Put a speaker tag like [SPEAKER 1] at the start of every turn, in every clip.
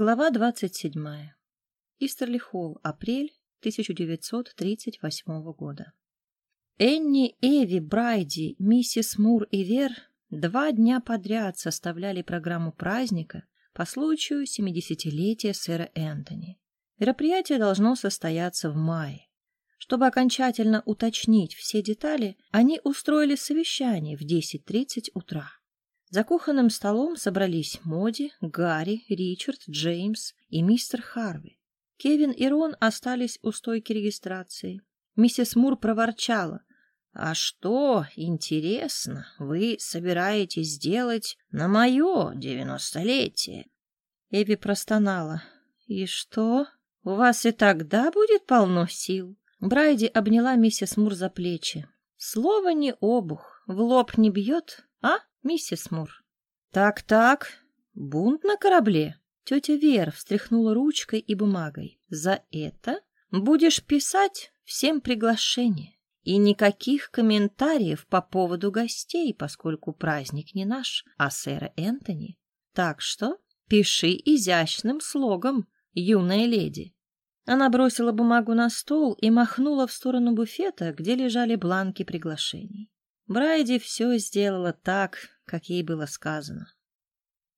[SPEAKER 1] Глава 27. Истерли Холл, апрель 1938 года. Энни, Эви, Брайди, миссис Мур и Вер два дня подряд составляли программу праздника по случаю 70-летия сэра Энтони. Мероприятие должно состояться в мае. Чтобы окончательно уточнить все детали, они устроили совещание в 10.30 утра. За кухонным столом собрались Моди, Гарри, Ричард, Джеймс и мистер Харви. Кевин и Рон остались у стойки регистрации. Миссис Мур проворчала. «А что, интересно, вы собираетесь сделать на мое девяностолетие?» Эви простонала. «И что? У вас и тогда будет полно сил?» Брайди обняла миссис Мур за плечи. «Слово не обух, в лоб не бьет, а?» Миссис Мур. Так-так, бунт на корабле. Тетя Вера встряхнула ручкой и бумагой. За это будешь писать всем приглашение. И никаких комментариев по поводу гостей, поскольку праздник не наш, а сэра Энтони. Так что пиши изящным слогом, юная леди. Она бросила бумагу на стол и махнула в сторону буфета, где лежали бланки приглашений. Брайди все сделала так, как ей было сказано.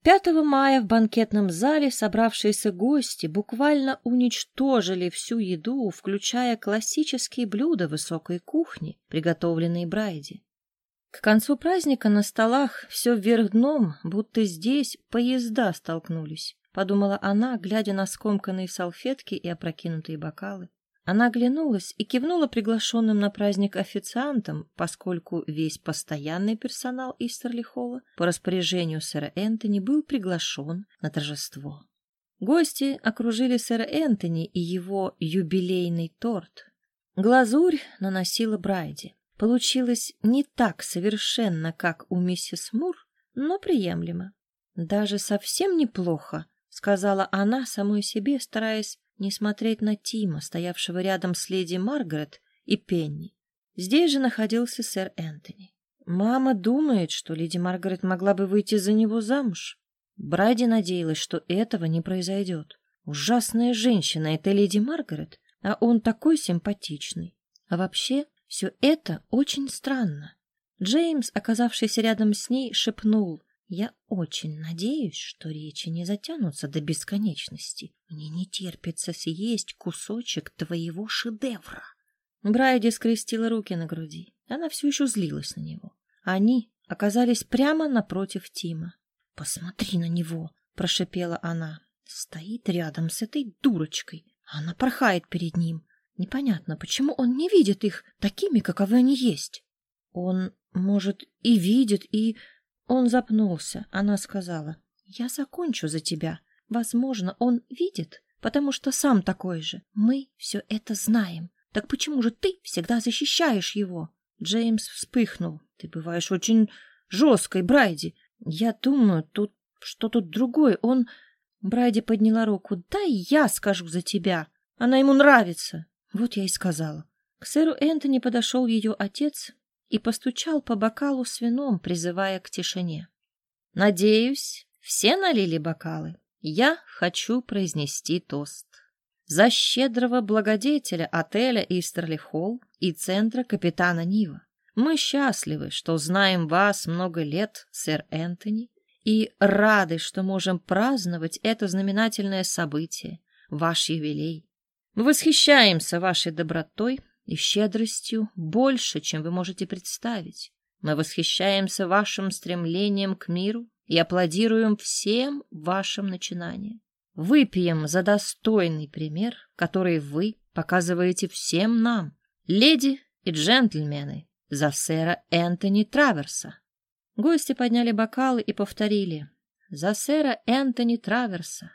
[SPEAKER 1] 5 мая в банкетном зале собравшиеся гости буквально уничтожили всю еду, включая классические блюда высокой кухни, приготовленные Брайди. К концу праздника на столах все вверх дном, будто здесь поезда столкнулись, подумала она, глядя на скомканные салфетки и опрокинутые бокалы. Она оглянулась и кивнула приглашенным на праздник официантам, поскольку весь постоянный персонал Истерли-холла по распоряжению сэра Энтони был приглашен на торжество. Гости окружили сэра Энтони и его юбилейный торт. Глазурь наносила Брайди. Получилось не так совершенно, как у миссис Мур, но приемлемо. «Даже совсем неплохо», — сказала она самой себе, стараясь не смотреть на Тима, стоявшего рядом с леди Маргарет и Пенни. Здесь же находился сэр Энтони. Мама думает, что леди Маргарет могла бы выйти за него замуж. Брайди надеялась, что этого не произойдет. Ужасная женщина эта леди Маргарет, а он такой симпатичный. А вообще, все это очень странно. Джеймс, оказавшийся рядом с ней, шепнул. Я очень надеюсь, что речи не затянутся до бесконечности. Мне не терпится съесть кусочек твоего шедевра. Брайди скрестила руки на груди. Она все еще злилась на него. Они оказались прямо напротив Тима. «Посмотри на него!» — прошипела она. Стоит рядом с этой дурочкой. Она порхает перед ним. Непонятно, почему он не видит их такими, каковы они есть. Он, может, и видит, и он запнулся. Она сказала, «Я закончу за тебя. Возможно, он видит, потому что сам такой же. Мы все это знаем. Так почему же ты всегда защищаешь его?» Джеймс вспыхнул. «Ты бываешь очень жесткой, Брайди. Я думаю, тут что-то другое. Он...» Брайди подняла руку. «Дай я скажу за тебя. Она ему нравится». Вот я и сказала. К сэру Энтони подошел ее отец и постучал по бокалу с вином, призывая к тишине. «Надеюсь, все налили бокалы. Я хочу произнести тост. За щедрого благодетеля отеля Истерли Холл и центра капитана Нива. Мы счастливы, что знаем вас много лет, сэр Энтони, и рады, что можем праздновать это знаменательное событие, ваш юбилей. Мы восхищаемся вашей добротой и щедростью больше, чем вы можете представить. Мы восхищаемся вашим стремлением к миру и аплодируем всем вашим начинаниям. Выпьем за достойный пример, который вы показываете всем нам, леди и джентльмены, за сэра Энтони Траверса. Гости подняли бокалы и повторили «За сэра Энтони Траверса».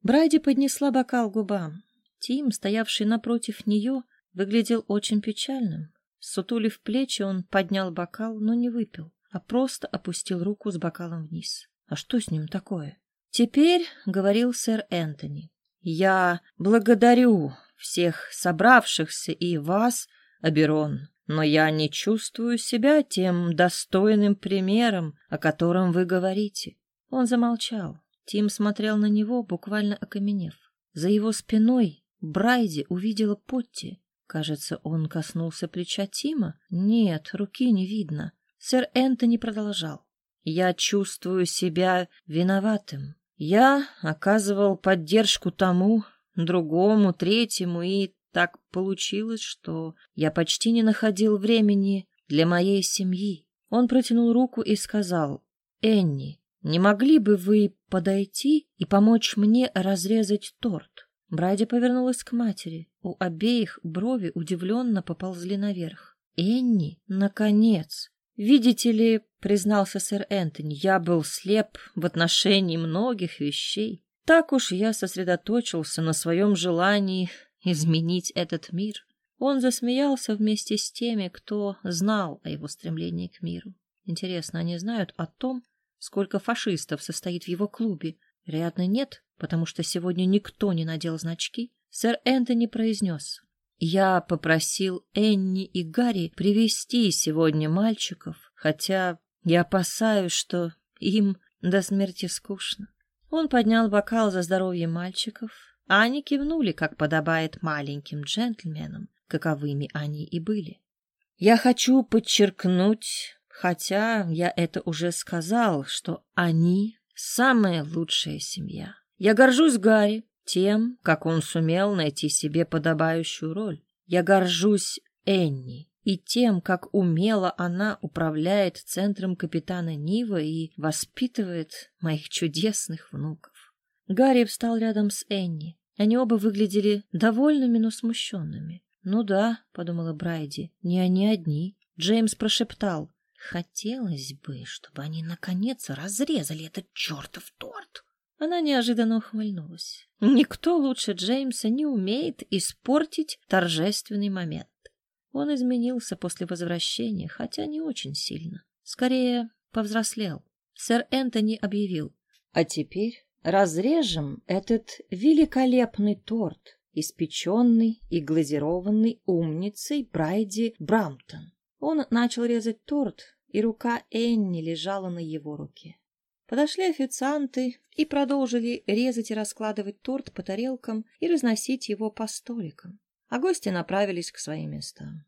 [SPEAKER 1] Брайди поднесла бокал губам. Тим, стоявший напротив нее, выглядел очень печальным. Сутулив плечи, он поднял бокал, но не выпил, а просто опустил руку с бокалом вниз. А что с ним такое? Теперь, — говорил сэр Энтони, — я благодарю всех собравшихся и вас, Аберон, но я не чувствую себя тем достойным примером, о котором вы говорите. Он замолчал. Тим смотрел на него, буквально окаменев. За его спиной Брайди увидела Потти. Кажется, он коснулся плеча Тима. Нет, руки не видно. Сэр Энтони продолжал. Я чувствую себя виноватым. Я оказывал поддержку тому, другому, третьему, и так получилось, что я почти не находил времени для моей семьи. Он протянул руку и сказал, «Энни, не могли бы вы подойти и помочь мне разрезать торт?» Брайди повернулась к матери. У обеих брови удивленно поползли наверх. «Энни, наконец!» «Видите ли, — признался сэр Энтони, — я был слеп в отношении многих вещей. Так уж я сосредоточился на своем желании изменить этот мир. Он засмеялся вместе с теми, кто знал о его стремлении к миру. Интересно, они знают о том, сколько фашистов состоит в его клубе? Вероятно, нет, потому что сегодня никто не надел значки. Сэр Энтони произнес. Я попросил Энни и Гарри привести сегодня мальчиков, хотя я опасаюсь, что им до смерти скучно. Он поднял бокал за здоровье мальчиков, а они кивнули, как подобает маленьким джентльменам, каковыми они и были. Я хочу подчеркнуть, хотя я это уже сказал, что они самая лучшая семья. Я горжусь Гарри тем, как он сумел найти себе подобающую роль. Я горжусь Энни и тем, как умело она управляет центром капитана Нива и воспитывает моих чудесных внуков. Гарри встал рядом с Энни. Они оба выглядели довольными, но смущенными. «Ну да», — подумала Брайди, — «не они одни». Джеймс прошептал. «Хотелось бы, чтобы они наконец разрезали этот чертов торт». Она неожиданно ухмыльнулась. Никто лучше Джеймса не умеет испортить торжественный момент. Он изменился после возвращения, хотя не очень сильно. Скорее, повзрослел. Сэр Энтони объявил. А теперь разрежем этот великолепный торт, испеченный и глазированный умницей Брайди Брамптон. Он начал резать торт, и рука Энни лежала на его руке. Подошли официанты и продолжили резать и раскладывать торт по тарелкам и разносить его по столикам а гости направились к своим местам.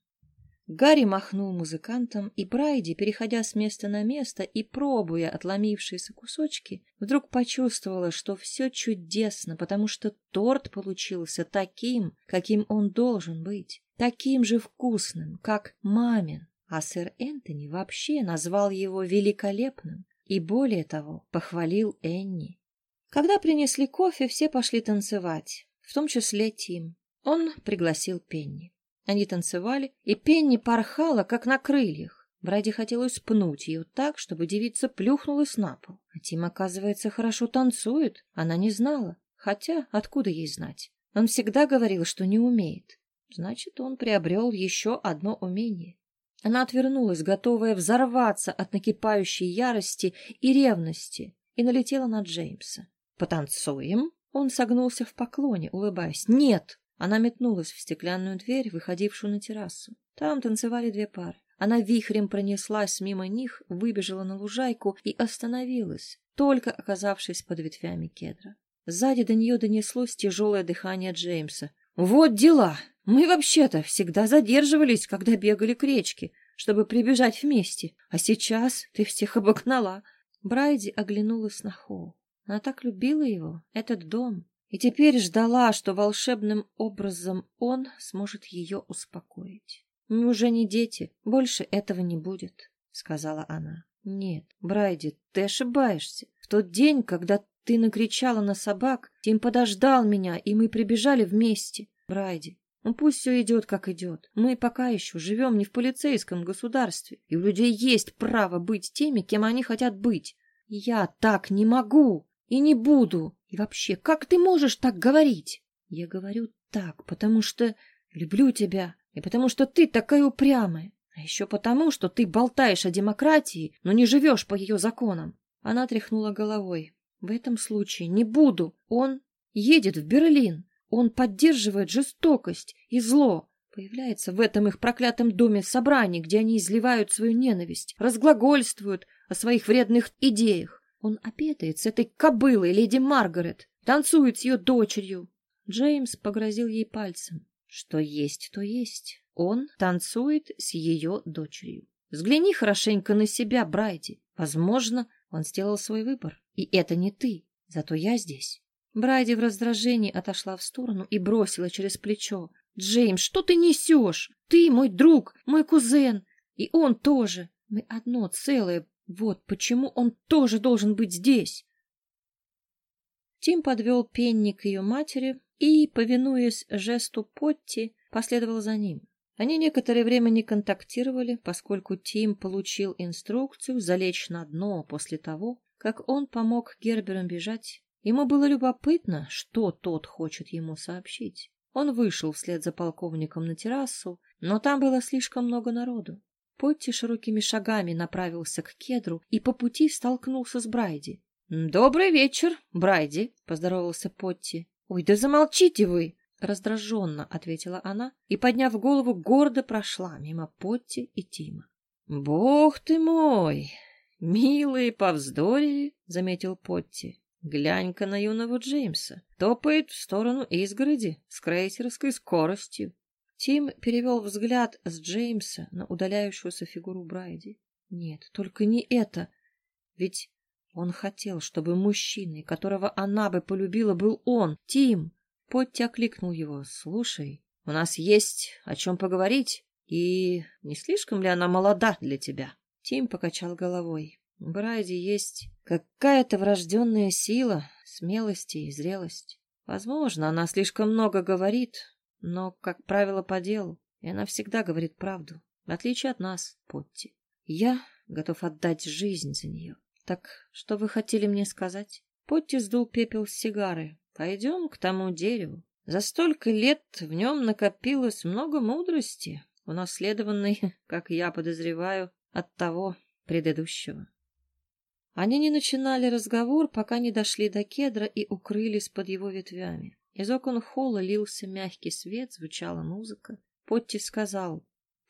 [SPEAKER 1] Гарри махнул музыкантам, и Брайди, переходя с места на место и пробуя отломившиеся кусочки, вдруг почувствовала, что все чудесно, потому что торт получился таким, каким он должен быть, таким же вкусным, как мамин, а сэр Энтони вообще назвал его великолепным и, более того, похвалил Энни. Когда принесли кофе, все пошли танцевать, в том числе Тим. Он пригласил Пенни. Они танцевали, и Пенни порхала, как на крыльях. Бради хотелось пнуть ее так, чтобы девица плюхнулась на пол. А Тим, оказывается, хорошо танцует. Она не знала. Хотя, откуда ей знать? Он всегда говорил, что не умеет. Значит, он приобрел еще одно умение. Она отвернулась, готовая взорваться от накипающей ярости и ревности, и налетела на Джеймса. «Потанцуем?» Он согнулся в поклоне, улыбаясь. «Нет!» Она метнулась в стеклянную дверь, выходившую на террасу. Там танцевали две пары. Она вихрем пронеслась мимо них, выбежала на лужайку и остановилась, только оказавшись под ветвями кедра. Сзади до нее донеслось тяжелое дыхание Джеймса. «Вот дела! Мы вообще-то всегда задерживались, когда бегали к речке, чтобы прибежать вместе, а сейчас ты всех обогнала». Брайди оглянулась на Холл. Она так любила его, этот дом, и теперь ждала, что волшебным образом он сможет ее успокоить. «Мы уже не дети, больше этого не будет», — сказала она. «Нет, Брайди, ты ошибаешься. В тот день, когда ты накричала на собак, Тим подождал меня, и мы прибежали вместе. Брайди, ну пусть все идет, как идет. Мы пока еще живем не в полицейском государстве, и у людей есть право быть теми, кем они хотят быть. Я так не могу и не буду. И вообще, как ты можешь так говорить? Я говорю так, потому что люблю тебя, и потому что ты такая упрямая, а еще потому, что ты болтаешь о демократии, но не живешь по ее законам. Она тряхнула головой. В этом случае не буду. Он едет в Берлин. Он поддерживает жестокость и зло. Появляется в этом их проклятом доме собраний, где они изливают свою ненависть, разглагольствуют о своих вредных идеях. Он обедает с этой кобылой, леди Маргарет, танцует с ее дочерью. Джеймс погрозил ей пальцем. Что есть, то есть. Он танцует с ее дочерью. Взгляни хорошенько на себя, Брайди. Возможно, он сделал свой выбор. И это не ты. Зато я здесь. Брайди в раздражении отошла в сторону и бросила через плечо. «Джеймс, что ты несешь? Ты мой друг, мой кузен. И он тоже. Мы одно целое. Вот почему он тоже должен быть здесь». Тим подвел Пенни к ее матери и, повинуясь жесту Потти, последовал за ним. Они некоторое время не контактировали, поскольку Тим получил инструкцию залечь на дно после того, как он помог Герберам бежать. Ему было любопытно, что тот хочет ему сообщить. Он вышел вслед за полковником на террасу, но там было слишком много народу. Потти широкими шагами направился к кедру и по пути столкнулся с Брайди. «Добрый вечер, Брайди», — поздоровался Потти. «Ой, да замолчите вы!» Раздраженно ответила она и, подняв голову, гордо прошла мимо Потти и Тима. «Бог ты мой! Милые повздорили!» — заметил Потти. «Глянь-ка на юного Джеймса. Топает в сторону изгороди с крейсерской скоростью». Тим перевел взгляд с Джеймса на удаляющуюся фигуру Брайди. «Нет, только не это. Ведь он хотел, чтобы мужчиной, которого она бы полюбила, был он, Тим. Потти окликнул его. «Слушай, у нас есть о чем поговорить, и не слишком ли она молода для тебя?» Тим покачал головой. В Брайде есть какая-то врожденная сила, смелость и зрелость. Возможно, она слишком много говорит, но, как правило, по делу, и она всегда говорит правду, в отличие от нас, Потти. Я готов отдать жизнь за нее. Так что вы хотели мне сказать? Потти сдул пепел с сигары, Пойдем к тому дереву. За столько лет в нем накопилось много мудрости, унаследованной, как я подозреваю, от того предыдущего. Они не начинали разговор, пока не дошли до кедра и укрылись под его ветвями. Из окон холла лился мягкий свет, звучала музыка. Потти сказал,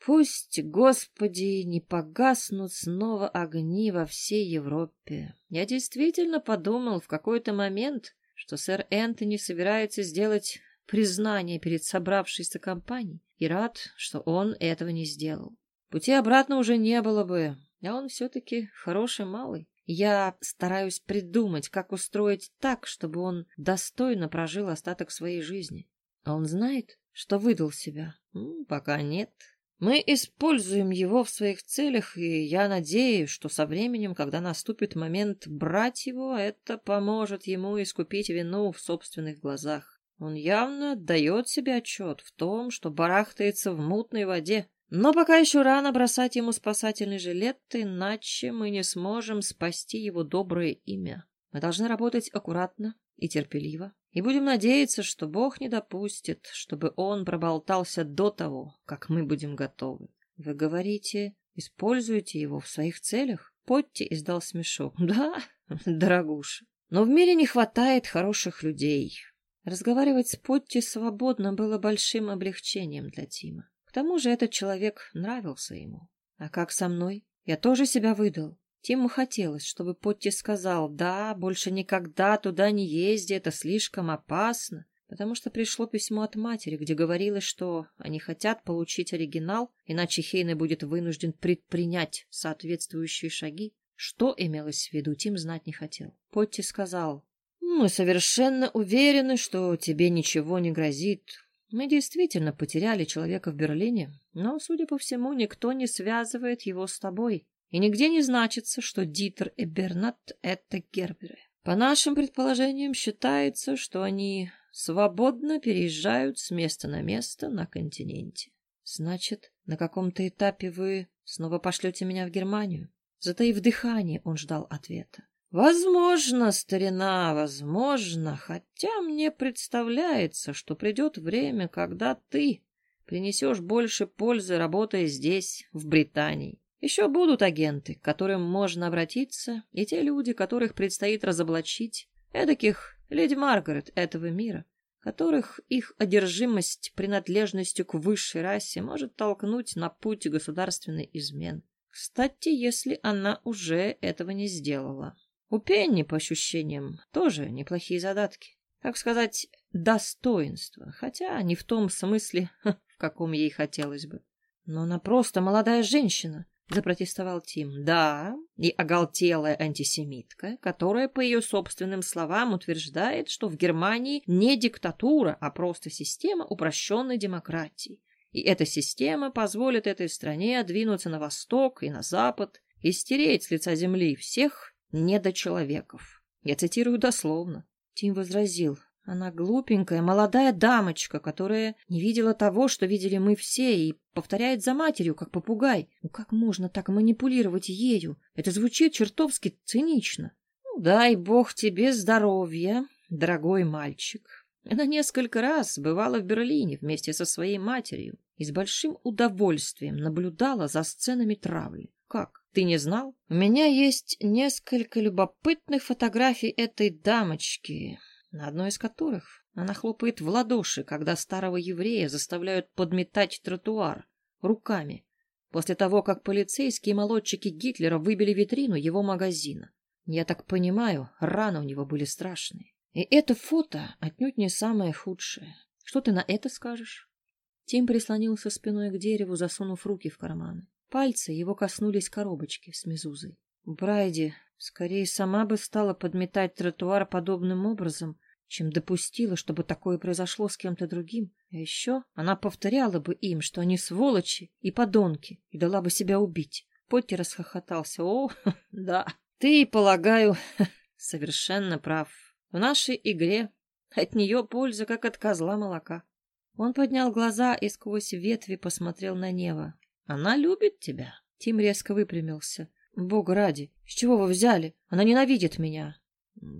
[SPEAKER 1] «Пусть, Господи, не погаснут снова огни во всей Европе. Я действительно подумал в какой-то момент, что сэр Энтони собирается сделать признание перед собравшейся компанией, и рад, что он этого не сделал. Пути обратно уже не было бы, а он все-таки хороший малый. Я стараюсь придумать, как устроить так, чтобы он достойно прожил остаток своей жизни. А он знает, что выдал себя? М, пока нет. Мы используем его в своих целях, и я надеюсь, что со временем, когда наступит момент брать его, это поможет ему искупить вину в собственных глазах. Он явно дает себе отчет в том, что барахтается в мутной воде. Но пока еще рано бросать ему спасательный жилет, иначе мы не сможем спасти его доброе имя. Мы должны работать аккуратно и терпеливо, и будем надеяться, что Бог не допустит, чтобы он проболтался до того, как мы будем готовы. Вы говорите, используете его в своих целях? Потти издал смешок. Да, дорогуша. Но в мире не хватает хороших людей. Разговаривать с Потти свободно было большим облегчением для Тима. Тому же этот человек нравился ему. А как со мной? Я тоже себя выдал. Тиму хотелось, чтобы Потти сказал, да, больше никогда туда не езди, это слишком опасно, потому что пришло письмо от матери, где говорилось, что они хотят получить оригинал, иначе Хейне будет вынужден предпринять соответствующие шаги. Что имелось в виду, Тим знать не хотел. Потти сказал, «Мы совершенно уверены, что тебе ничего не грозит. Мы действительно потеряли человека в Берлине, но, судя по всему, никто не связывает его с тобой и нигде не значится, что Дитер и Бернат — это Герберы. По нашим предположениям, считается, что они свободно переезжают с места на место на континенте. Значит, на каком-то этапе вы снова пошлете меня в Германию? Затаив дыхание, он ждал ответа. Возможно, старина, возможно, хотя мне представляется, что придет время, когда ты принесешь больше пользы, работая здесь, в Британии. Еще будут агенты, к которым можно обратиться, и те люди, которых предстоит разоблачить, эдаких леди Маргарет этого мира, которых их одержимость принадлежностью к высшей расе может толкнуть на путь государственной измены. Кстати, если она уже этого не сделала. У Пенни, по ощущениям, тоже неплохие задатки. Так сказать, достоинство, хотя не в том смысле, в каком ей хотелось бы. Но она просто молодая женщина, запротестовал Тим. Да, и оголтелая антисемитка, которая, по ее собственным словам, утверждает, что в Германии не диктатура, а просто система упрощенной демократии. И эта система позволит этой стране двинуться на восток и на запад и стереть с лица земли всех недочеловеков. Я цитирую дословно. Тим возразил. Она глупенькая, молодая дамочка, которая не видела того, что видели мы все, и повторяет за матерью, как попугай. Ну как можно так манипулировать ею? Это звучит чертовски цинично. Ну, дай бог тебе здоровья, дорогой мальчик. Она несколько раз бывала в Берлине вместе со своей матерью и с большим удовольствием наблюдала за сценами травли. Как? Ты не знал? У меня есть несколько любопытных фотографий этой дамочки, на одной из которых она хлопает в ладоши, когда старого еврея заставляют подметать тротуар руками, после того, как полицейские молодчики Гитлера выбили витрину его магазина. Я так понимаю, раны у него были страшные. И это фото отнюдь не самое худшее. Что ты на это скажешь? Тим прислонился спиной к дереву, засунув руки в карманы. Пальцы его коснулись коробочки с мезузой. Брайди скорее сама бы стала подметать тротуар подобным образом, чем допустила, чтобы такое произошло с кем-то другим. А еще она повторяла бы им, что они сволочи и подонки, и дала бы себя убить. Потти расхохотался. О, да, ты, полагаю, совершенно прав. В нашей игре от нее польза, как от козла молока. Он поднял глаза и сквозь ветви посмотрел на Нева. Она любит тебя. Тим резко выпрямился. Бог ради, с чего вы взяли? Она ненавидит меня.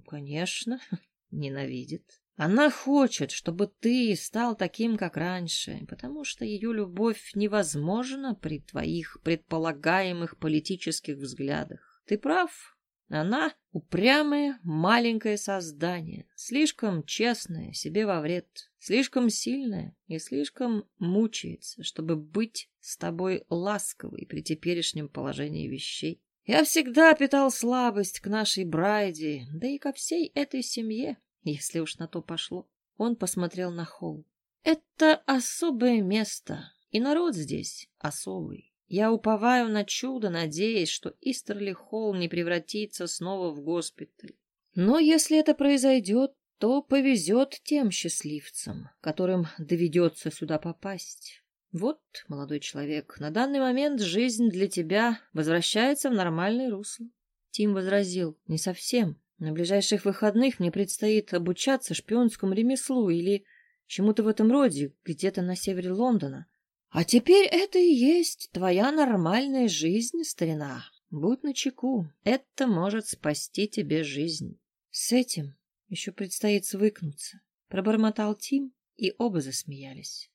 [SPEAKER 1] Конечно, ненавидит. Она хочет, чтобы ты стал таким, как раньше, потому что ее любовь невозможна при твоих предполагаемых политических взглядах. Ты прав, она упрямое маленькое создание, слишком честное, себе во вред, слишком сильное и слишком мучается, чтобы быть с тобой ласковой при теперешнем положении вещей. Я всегда питал слабость к нашей Брайде, да и ко всей этой семье, если уж на то пошло. Он посмотрел на холл. Это особое место, и народ здесь особый. Я уповаю на чудо, надеясь, что Истерли Холл не превратится снова в госпиталь. Но если это произойдет, то повезет тем счастливцам, которым доведется сюда попасть. Вот, молодой человек, на данный момент жизнь для тебя возвращается в нормальное русло. Тим возразил, не совсем. На ближайших выходных мне предстоит обучаться шпионскому ремеслу или чему-то в этом роде, где-то на севере Лондона. А теперь это и есть твоя нормальная жизнь, старина. Будь начеку, это может спасти тебе жизнь. С этим еще предстоит свыкнуться, пробормотал Тим, и оба засмеялись.